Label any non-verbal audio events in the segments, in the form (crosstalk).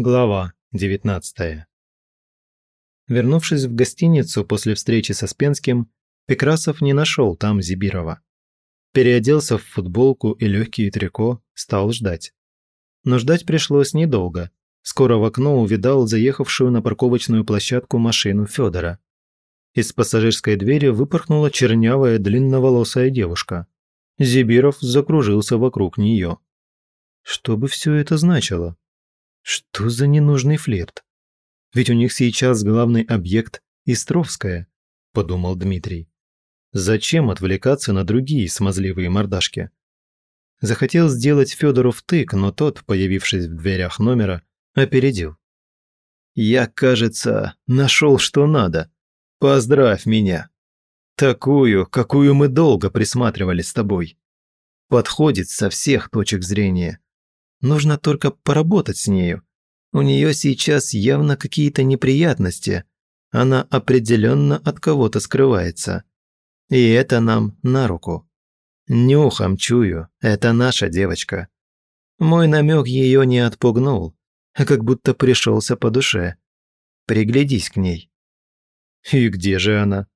Глава 19 Вернувшись в гостиницу после встречи со Спенским, Пекрасов не нашел там Зибирова. Переоделся в футболку и легкие трико, стал ждать. Но ждать пришлось недолго. Скоро в окно увидал заехавшую на парковочную площадку машину Федора. Из пассажирской двери выпорхнула чернявая длинноволосая девушка. Зибиров закружился вокруг нее. Что бы все это значило? Что за ненужный флирт? Ведь у них сейчас главный объект – Истровская, подумал Дмитрий. Зачем отвлекаться на другие смазливые мордашки? Захотел сделать Федору втык, но тот, появившись в дверях номера, опередил. «Я, кажется, нашел, что надо. Поздравь меня. Такую, какую мы долго присматривали с тобой. Подходит со всех точек зрения. Нужно только поработать с нею. У нее сейчас явно какие-то неприятности. Она определенно от кого-то скрывается. И это нам на руку. Нюхом чую, это наша девочка. Мой намек ее не отпугнул, а как будто пришелся по душе. Приглядись к ней. «И где же она?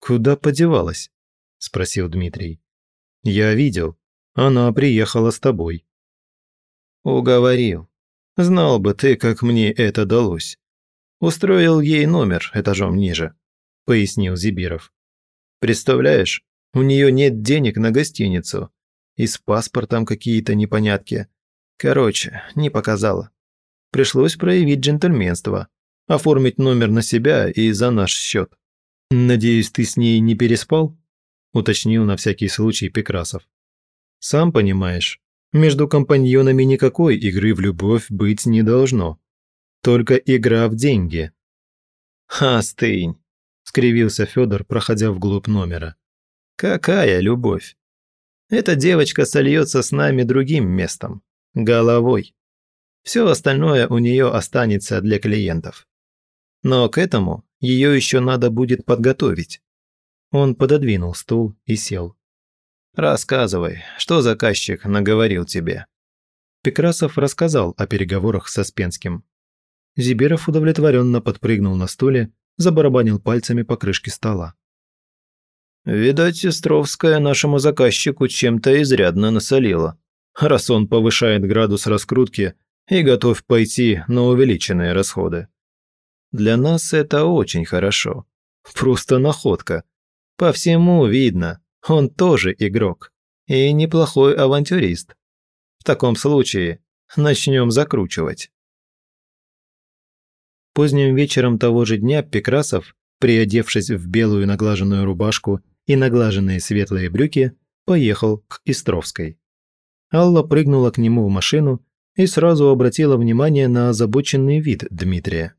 Куда подевалась?» – спросил Дмитрий. «Я видел. Она приехала с тобой». «Уговорил. Знал бы ты, как мне это далось. Устроил ей номер этажом ниже», – пояснил Зибиров. «Представляешь, у нее нет денег на гостиницу. И с паспортом какие-то непонятки. Короче, не показала. Пришлось проявить джентльменство, оформить номер на себя и за наш счет. «Надеюсь, ты с ней не переспал?» – уточнил на всякий случай Пекрасов. «Сам понимаешь, между компаньонами никакой игры в любовь быть не должно. Только игра в деньги. «Остынь», – скривился Федор, проходя вглубь номера. «Какая любовь? Эта девочка сольется с нами другим местом, головой. Все остальное у нее останется для клиентов. Но к этому ее еще надо будет подготовить». Он пододвинул стул и сел. Рассказывай, что заказчик наговорил тебе?» Пекрасов рассказал о переговорах со Спенским. Зиберов удовлетворенно подпрыгнул на стуле, забарабанил пальцами по крышке стола. «Видать, Сестровская нашему заказчику чем-то изрядно насолила, раз он повышает градус раскрутки и готов пойти на увеличенные расходы. Для нас это очень хорошо. Просто находка. По всему видно, он тоже игрок. И неплохой авантюрист. В таком случае начнем закручивать. Поздним вечером того же дня Пекрасов, приодевшись в белую наглаженную рубашку и наглаженные светлые брюки, поехал к Истровской. Алла прыгнула к нему в машину и сразу обратила внимание на озабоченный вид Дмитрия.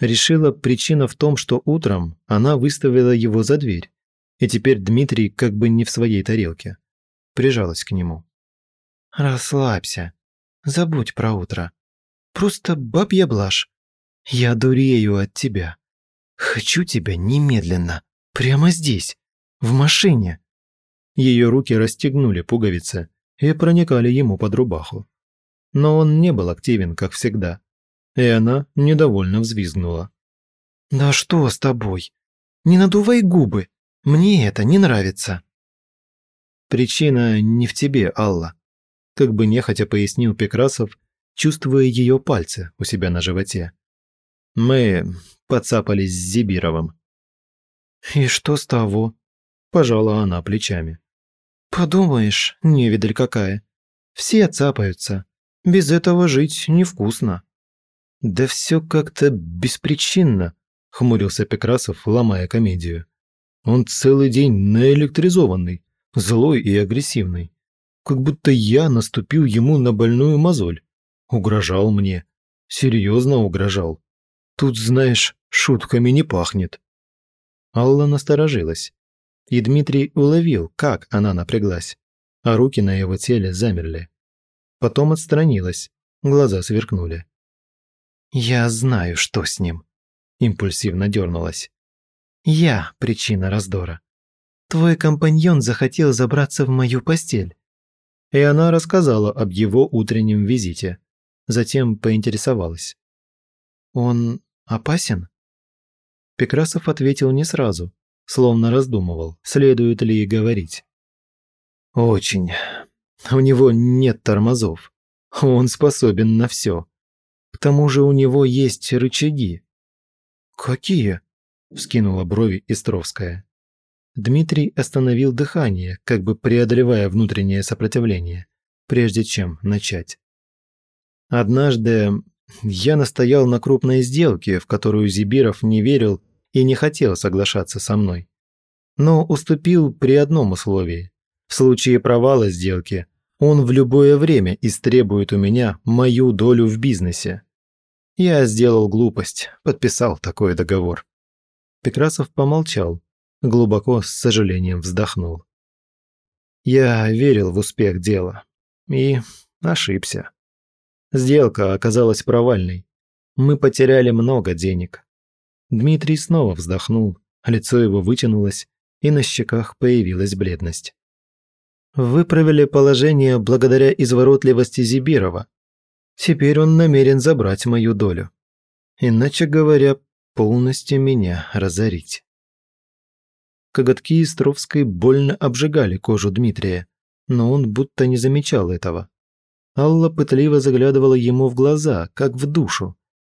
Решила причина в том, что утром она выставила его за дверь, и теперь Дмитрий как бы не в своей тарелке. Прижалась к нему. «Расслабься. Забудь про утро. Просто бабья блажь. Я дурею от тебя. Хочу тебя немедленно. Прямо здесь. В машине». Ее руки расстегнули пуговицы и проникали ему под рубаху. Но он не был активен, как всегда. И она недовольно взвизгнула. «Да что с тобой? Не надувай губы. Мне это не нравится». «Причина не в тебе, Алла», – как бы нехотя пояснил Пекрасов, чувствуя ее пальцы у себя на животе. «Мы подцапались с Зибировым». «И что с того?» – пожала она плечами. «Подумаешь, невидаль какая. Все цапаются. Без этого жить невкусно». «Да все как-то беспричинно», – хмурился Пекрасов, ломая комедию. Он целый день наэлектризованный, злой и агрессивный. Как будто я наступил ему на больную мозоль. Угрожал мне. Серьезно угрожал. Тут, знаешь, шутками не пахнет. Алла насторожилась. И Дмитрий уловил, как она напряглась, а руки на его теле замерли. Потом отстранилась, глаза сверкнули. «Я знаю, что с ним», – импульсивно дернулась. Я причина раздора. Твой компаньон захотел забраться в мою постель». И она рассказала об его утреннем визите. Затем поинтересовалась. Он опасен?» Пекрасов ответил не сразу, словно раздумывал, следует ли говорить. «Очень. У него нет тормозов. Он способен на все. К тому же у него есть рычаги». «Какие?» – вскинула брови Истровская. Дмитрий остановил дыхание, как бы преодолевая внутреннее сопротивление, прежде чем начать. Однажды я настоял на крупной сделке, в которую Зибиров не верил и не хотел соглашаться со мной. Но уступил при одном условии. В случае провала сделки он в любое время истребует у меня мою долю в бизнесе. Я сделал глупость, подписал такой договор. Пекрасов помолчал, глубоко с сожалением вздохнул. Я верил в успех дела и ошибся. Сделка оказалась провальной. Мы потеряли много денег. Дмитрий снова вздохнул, лицо его вытянулось, и на щеках появилась бледность. Выправили положение благодаря изворотливости Зибирова. Теперь он намерен забрать мою долю. Иначе говоря, полностью меня разорить. Коготки Истровской больно обжигали кожу Дмитрия, но он будто не замечал этого. Алла пытливо заглядывала ему в глаза, как в душу,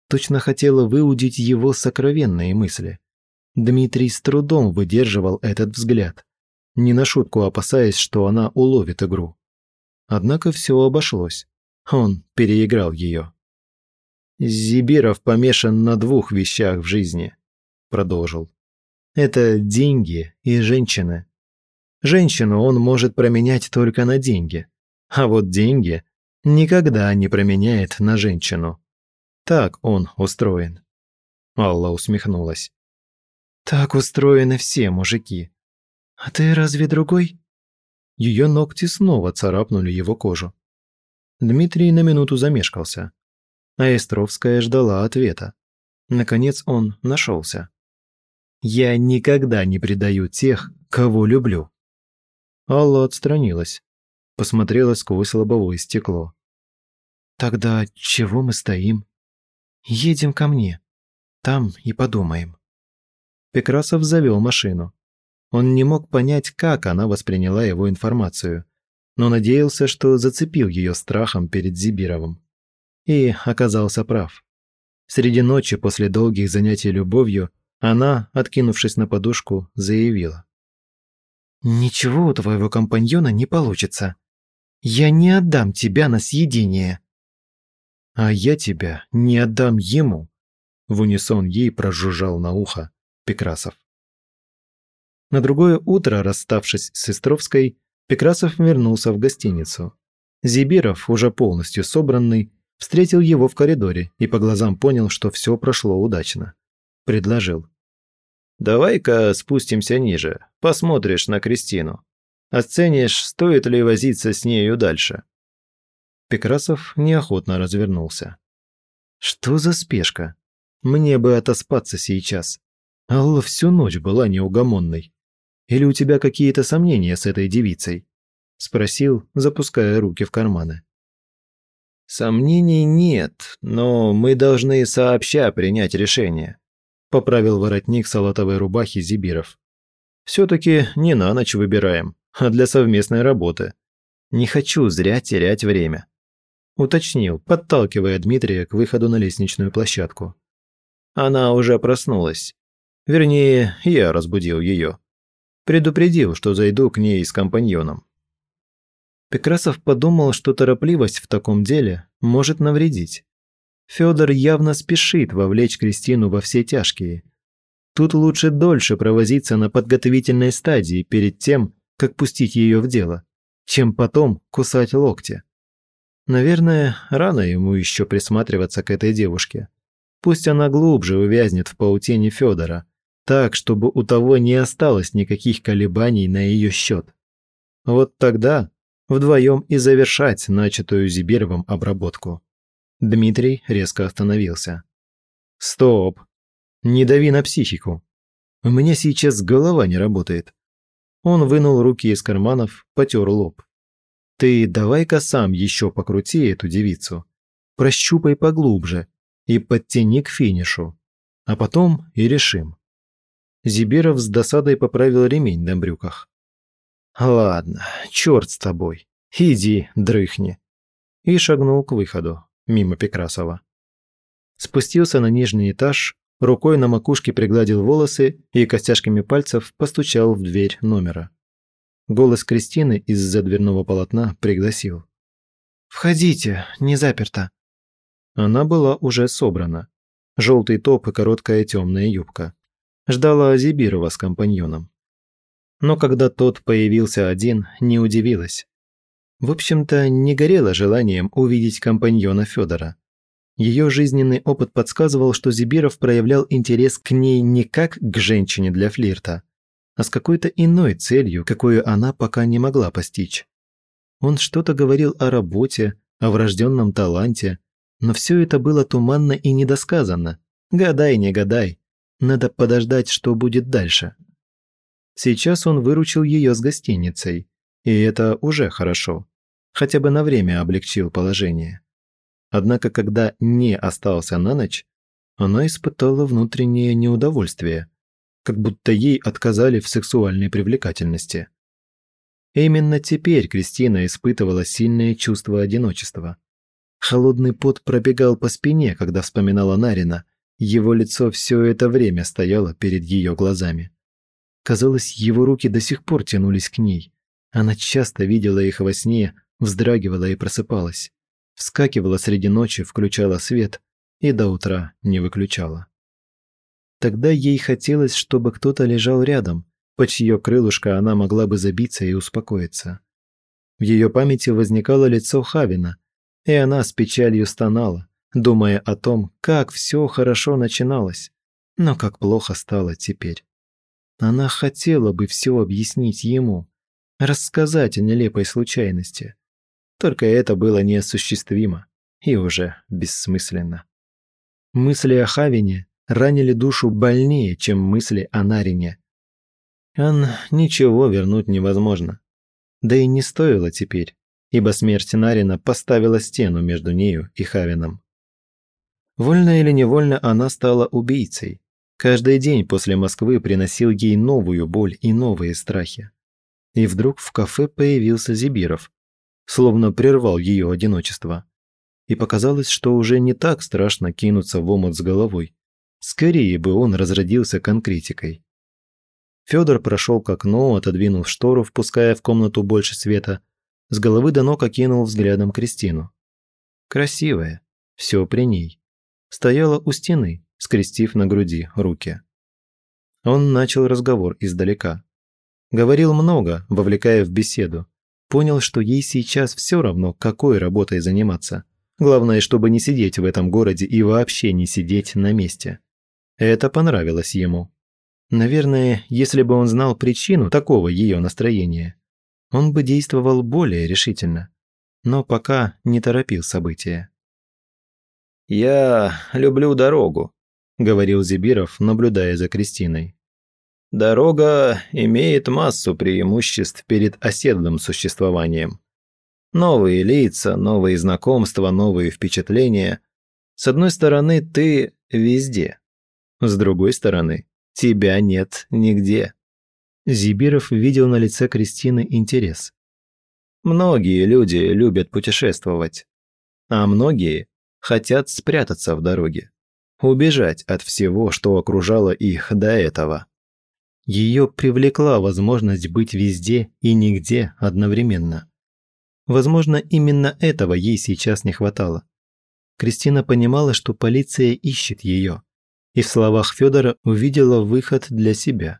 точно хотела выудить его сокровенные мысли. Дмитрий с трудом выдерживал этот взгляд, не на шутку опасаясь, что она уловит игру. Однако все обошлось. Он переиграл ее. «Зибиров помешан на двух вещах в жизни», – продолжил. «Это деньги и женщины. Женщину он может променять только на деньги, а вот деньги никогда не променяет на женщину. Так он устроен». Алла усмехнулась. «Так устроены все мужики. А ты разве другой?» Ее ногти снова царапнули его кожу. Дмитрий на минуту замешкался а Истровская ждала ответа. Наконец он нашелся. «Я никогда не предаю тех, кого люблю». Алла отстранилась, посмотрела сквозь лобовое стекло. «Тогда чего мы стоим? Едем ко мне. Там и подумаем». Пекрасов завел машину. Он не мог понять, как она восприняла его информацию, но надеялся, что зацепил ее страхом перед Зибировым. И оказался прав. Среди ночи после долгих занятий любовью она, откинувшись на подушку, заявила. «Ничего у твоего компаньона не получится. Я не отдам тебя на съедение». «А я тебя не отдам ему», – в унисон ей прожужжал на ухо Пекрасов. На другое утро, расставшись с Сестровской, Пекрасов вернулся в гостиницу. Зибиров, уже полностью собранный, Встретил его в коридоре и по глазам понял, что все прошло удачно. Предложил. «Давай-ка спустимся ниже, посмотришь на Кристину. Оценишь, стоит ли возиться с нею дальше». Пекрасов неохотно развернулся. «Что за спешка? Мне бы отоспаться сейчас. Алла всю ночь была неугомонной. Или у тебя какие-то сомнения с этой девицей?» Спросил, запуская руки в карманы. «Сомнений нет, но мы должны сообща принять решение», – поправил воротник салатовой рубахи Зибиров. «Все-таки не на ночь выбираем, а для совместной работы. Не хочу зря терять время», – уточнил, подталкивая Дмитрия к выходу на лестничную площадку. Она уже проснулась. Вернее, я разбудил ее. Предупредил, что зайду к ней с компаньоном. Пекрасов подумал, что торопливость в таком деле может навредить. Федор явно спешит вовлечь Кристину во все тяжкие. Тут лучше дольше провозиться на подготовительной стадии перед тем, как пустить ее в дело, чем потом кусать локти. Наверное, рано ему еще присматриваться к этой девушке. Пусть она глубже увязнет в паутине Федора, так, чтобы у того не осталось никаких колебаний на ее счет. Вот тогда вдвоем и завершать начатую Зибировым обработку. Дмитрий резко остановился. «Стоп! Не дави на психику. У меня сейчас голова не работает». Он вынул руки из карманов, потер лоб. «Ты давай-ка сам еще покрути эту девицу. Прощупай поглубже. и подтяни к финишу, а потом и решим. Зибиров с досадой поправил ремень на брюках. «Ладно, черт с тобой, иди, дрыхни», и шагнул к выходу, мимо Пекрасова. Спустился на нижний этаж, рукой на макушке пригладил волосы и костяшками пальцев постучал в дверь номера. Голос Кристины из-за дверного полотна пригласил. «Входите, не заперто». Она была уже собрана. Желтый топ и короткая темная юбка. Ждала Зибирова с компаньоном. Но когда тот появился один, не удивилась. В общем-то, не горело желанием увидеть компаньона Федора. Ее жизненный опыт подсказывал, что Зибиров проявлял интерес к ней не как к женщине для флирта, а с какой-то иной целью, какую она пока не могла постичь. Он что-то говорил о работе, о врожденном таланте, но все это было туманно и недосказанно. Гадай, не гадай. Надо подождать, что будет дальше. Сейчас он выручил ее с гостиницей, и это уже хорошо. Хотя бы на время облегчил положение. Однако, когда не остался на ночь, она испытала внутреннее неудовольствие, как будто ей отказали в сексуальной привлекательности. Именно теперь Кристина испытывала сильное чувство одиночества. Холодный пот пробегал по спине, когда вспоминала Нарина. Его лицо все это время стояло перед ее глазами. Казалось, его руки до сих пор тянулись к ней. Она часто видела их во сне, вздрагивала и просыпалась вскакивала среди ночи, включала свет и до утра не выключала. Тогда ей хотелось, чтобы кто-то лежал рядом, под чье крылышко она могла бы забиться и успокоиться. В ее памяти возникало лицо Хавина, и она с печалью стонала, думая о том, как все хорошо начиналось, но как плохо стало теперь. Она хотела бы все объяснить ему, рассказать о нелепой случайности, только это было неосуществимо и уже бессмысленно. Мысли о Хавине ранили душу больнее, чем мысли о Нарине. Ан ничего вернуть невозможно. Да и не стоило теперь, ибо смерть Нарина поставила стену между нею и Хавином. Вольно или невольно она стала убийцей. Каждый день после Москвы приносил ей новую боль и новые страхи. И вдруг в кафе появился Зибиров, словно прервал ее одиночество. И показалось, что уже не так страшно кинуться в омут с головой. Скорее бы он разродился конкретикой. Федор прошел к окну, отодвинул штору, впуская в комнату больше света, с головы до ног окинул взглядом Кристину. Красивая, все при ней. Стояла у стены, скрестив на груди руки. Он начал разговор издалека. Говорил много, вовлекая в беседу, Понял, что ей сейчас все равно, какой работой заниматься. Главное, чтобы не сидеть в этом городе и вообще не сидеть на месте. Это понравилось ему. Наверное, если бы он знал причину такого ее настроения, он бы действовал более решительно. Но пока не торопил события. «Я люблю дорогу», – говорил Зибиров, наблюдая за Кристиной. Дорога имеет массу преимуществ перед оседлым существованием. Новые лица, новые знакомства, новые впечатления. С одной стороны, ты везде. С другой стороны, тебя нет нигде. Зибиров видел на лице Кристины интерес. Многие люди любят путешествовать, а многие хотят спрятаться в дороге, убежать от всего, что окружало их до этого. Ее привлекла возможность быть везде и нигде одновременно. Возможно, именно этого ей сейчас не хватало. Кристина понимала, что полиция ищет ее, и в словах Федора увидела выход для себя.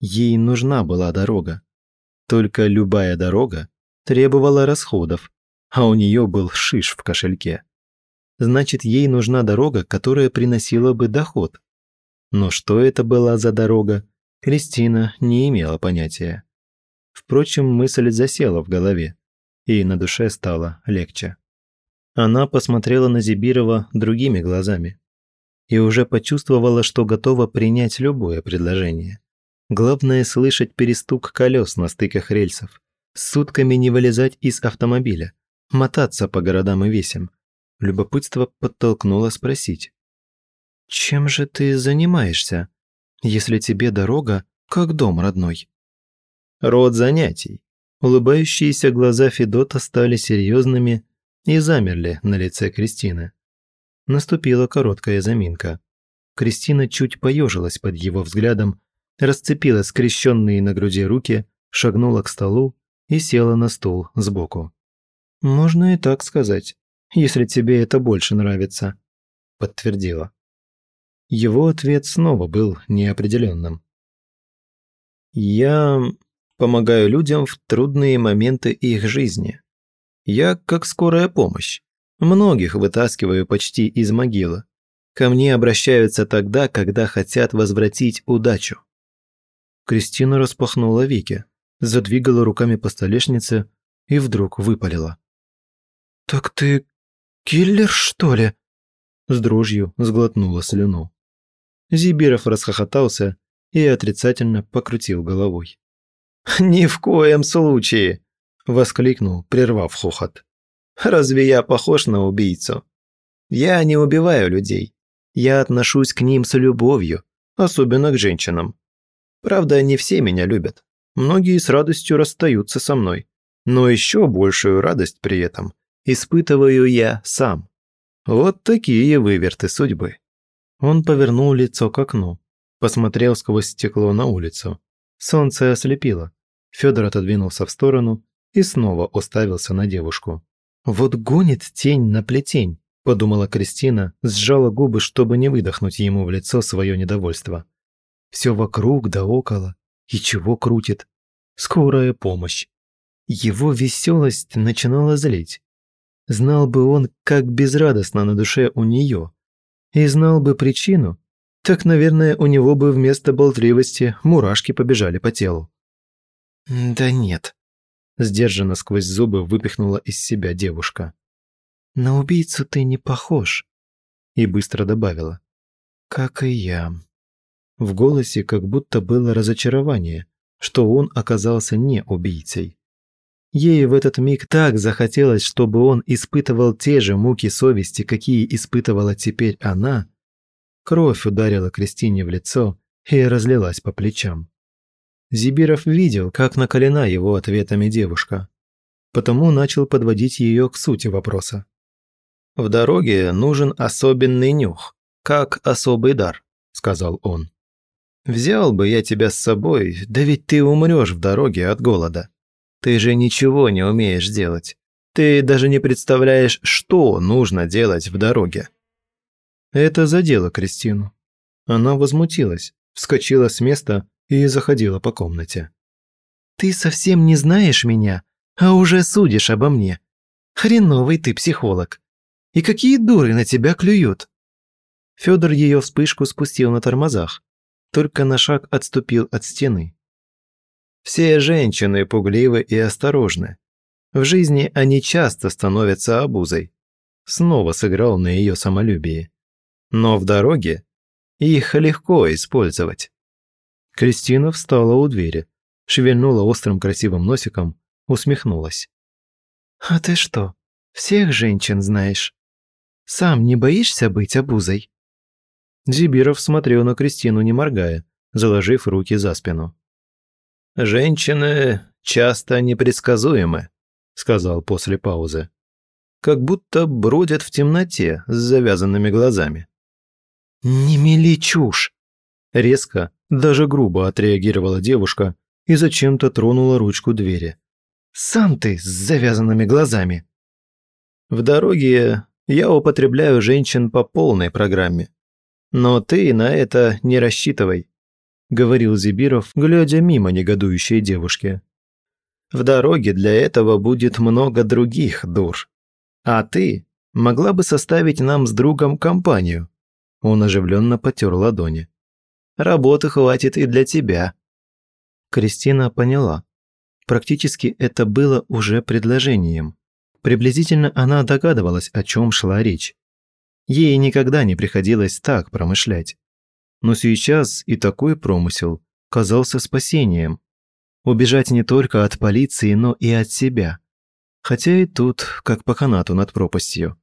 Ей нужна была дорога. Только любая дорога требовала расходов, а у нее был шиш в кошельке. Значит, ей нужна дорога, которая приносила бы доход. Но что это была за дорога, Кристина не имела понятия. Впрочем, мысль засела в голове, и на душе стало легче. Она посмотрела на Зибирова другими глазами и уже почувствовала, что готова принять любое предложение. Главное – слышать перестук колес на стыках рельсов, сутками не вылезать из автомобиля, мотаться по городам и весям. Любопытство подтолкнуло спросить. «Чем же ты занимаешься, если тебе дорога как дом родной?» Род занятий. Улыбающиеся глаза Федота стали серьезными и замерли на лице Кристины. Наступила короткая заминка. Кристина чуть поежилась под его взглядом, расцепила скрещенные на груди руки, шагнула к столу и села на стул сбоку. «Можно и так сказать, если тебе это больше нравится», – подтвердила. Его ответ снова был неопределенным. «Я помогаю людям в трудные моменты их жизни. Я как скорая помощь. Многих вытаскиваю почти из могилы. Ко мне обращаются тогда, когда хотят возвратить удачу». Кристина распахнула веки, задвигала руками по столешнице и вдруг выпалила. «Так ты киллер, что ли?» С дрожью сглотнула слюну. Зибиров расхохотался и отрицательно покрутил головой. (laughs) «Ни в коем случае!» – воскликнул, прервав хохот. «Разве я похож на убийцу? Я не убиваю людей. Я отношусь к ним с любовью, особенно к женщинам. Правда, не все меня любят. Многие с радостью расстаются со мной. Но еще большую радость при этом испытываю я сам. Вот такие выверты судьбы. Он повернул лицо к окну, посмотрел сквозь стекло на улицу. Солнце ослепило. Федор отодвинулся в сторону и снова уставился на девушку. «Вот гонит тень на плетень», – подумала Кристина, сжала губы, чтобы не выдохнуть ему в лицо свое недовольство. Все вокруг да около. И чего крутит? Скорая помощь. Его веселость начинала злить. Знал бы он, как безрадостно на душе у нее. И знал бы причину, так, наверное, у него бы вместо болтливости мурашки побежали по телу. «Да нет», – сдержанно сквозь зубы выпихнула из себя девушка. «На убийцу ты не похож», – и быстро добавила. «Как и я». В голосе как будто было разочарование, что он оказался не убийцей. Ей в этот миг так захотелось, чтобы он испытывал те же муки совести, какие испытывала теперь она. Кровь ударила Кристине в лицо и разлилась по плечам. Зибиров видел, как накалена его ответами девушка, потому начал подводить ее к сути вопроса. «В дороге нужен особенный нюх, как особый дар», – сказал он. Взял бы я тебя с собой, да ведь ты умрешь в дороге от голода. Ты же ничего не умеешь делать. Ты даже не представляешь, что нужно делать в дороге». Это задело Кристину. Она возмутилась, вскочила с места и заходила по комнате. «Ты совсем не знаешь меня, а уже судишь обо мне. Хреновый ты психолог. И какие дуры на тебя клюют?» Федор ее вспышку спустил на тормозах, только на шаг отступил от стены. Все женщины пугливы и осторожны. В жизни они часто становятся обузой. Снова сыграл на ее самолюбии. Но в дороге их легко использовать. Кристина встала у двери, шевельнула острым красивым носиком, усмехнулась. «А ты что, всех женщин знаешь? Сам не боишься быть обузой?» Зибиров смотрел на Кристину, не моргая, заложив руки за спину. «Женщины часто непредсказуемы», – сказал после паузы. «Как будто бродят в темноте с завязанными глазами». «Не мели чушь!» Резко, даже грубо отреагировала девушка и зачем-то тронула ручку двери. «Сам ты с завязанными глазами!» «В дороге я употребляю женщин по полной программе», но ты на это не рассчитывай», – говорил Зибиров, глядя мимо негодующей девушки. «В дороге для этого будет много других дур. А ты могла бы составить нам с другом компанию». Он оживленно потер ладони. «Работы хватит и для тебя». Кристина поняла. Практически это было уже предложением. Приблизительно она догадывалась, о чем шла речь. Ей никогда не приходилось так промышлять. Но сейчас и такой промысел казался спасением. Убежать не только от полиции, но и от себя. Хотя и тут, как по канату над пропастью.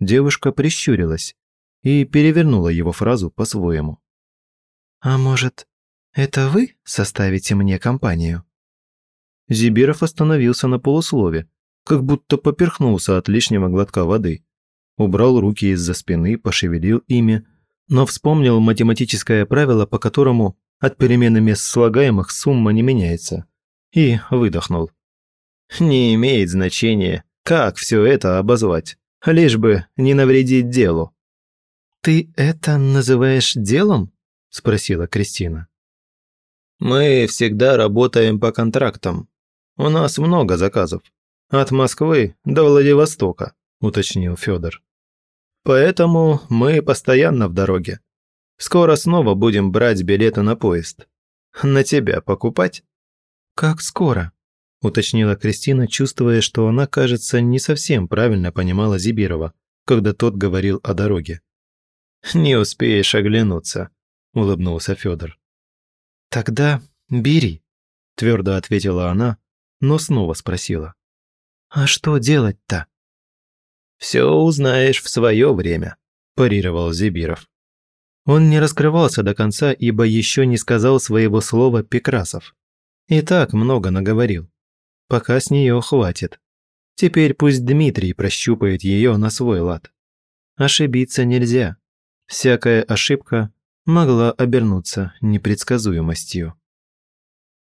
девушка прищурилась и перевернула его фразу по-своему. «А может, это вы составите мне компанию?» Зибиров остановился на полуслове, как будто поперхнулся от лишнего глотка воды. Убрал руки из-за спины, пошевелил ими, но вспомнил математическое правило, по которому от перемены мест слагаемых сумма не меняется, и выдохнул. Не имеет значения, как все это обозвать, лишь бы не навредить делу. «Ты это называешь делом?» – спросила Кристина. «Мы всегда работаем по контрактам. У нас много заказов. От Москвы до Владивостока», – уточнил Федор. «Поэтому мы постоянно в дороге. Скоро снова будем брать билеты на поезд. На тебя покупать?» «Как скоро?» – уточнила Кристина, чувствуя, что она, кажется, не совсем правильно понимала Зибирова, когда тот говорил о дороге. «Не успеешь оглянуться», – улыбнулся Федор. «Тогда бери», – твердо ответила она, но снова спросила. «А что делать-то?» «Все узнаешь в свое время», – парировал Зибиров. Он не раскрывался до конца, ибо еще не сказал своего слова Пекрасов. И так много наговорил. Пока с нее хватит. Теперь пусть Дмитрий прощупает ее на свой лад. Ошибиться нельзя. Всякая ошибка могла обернуться непредсказуемостью.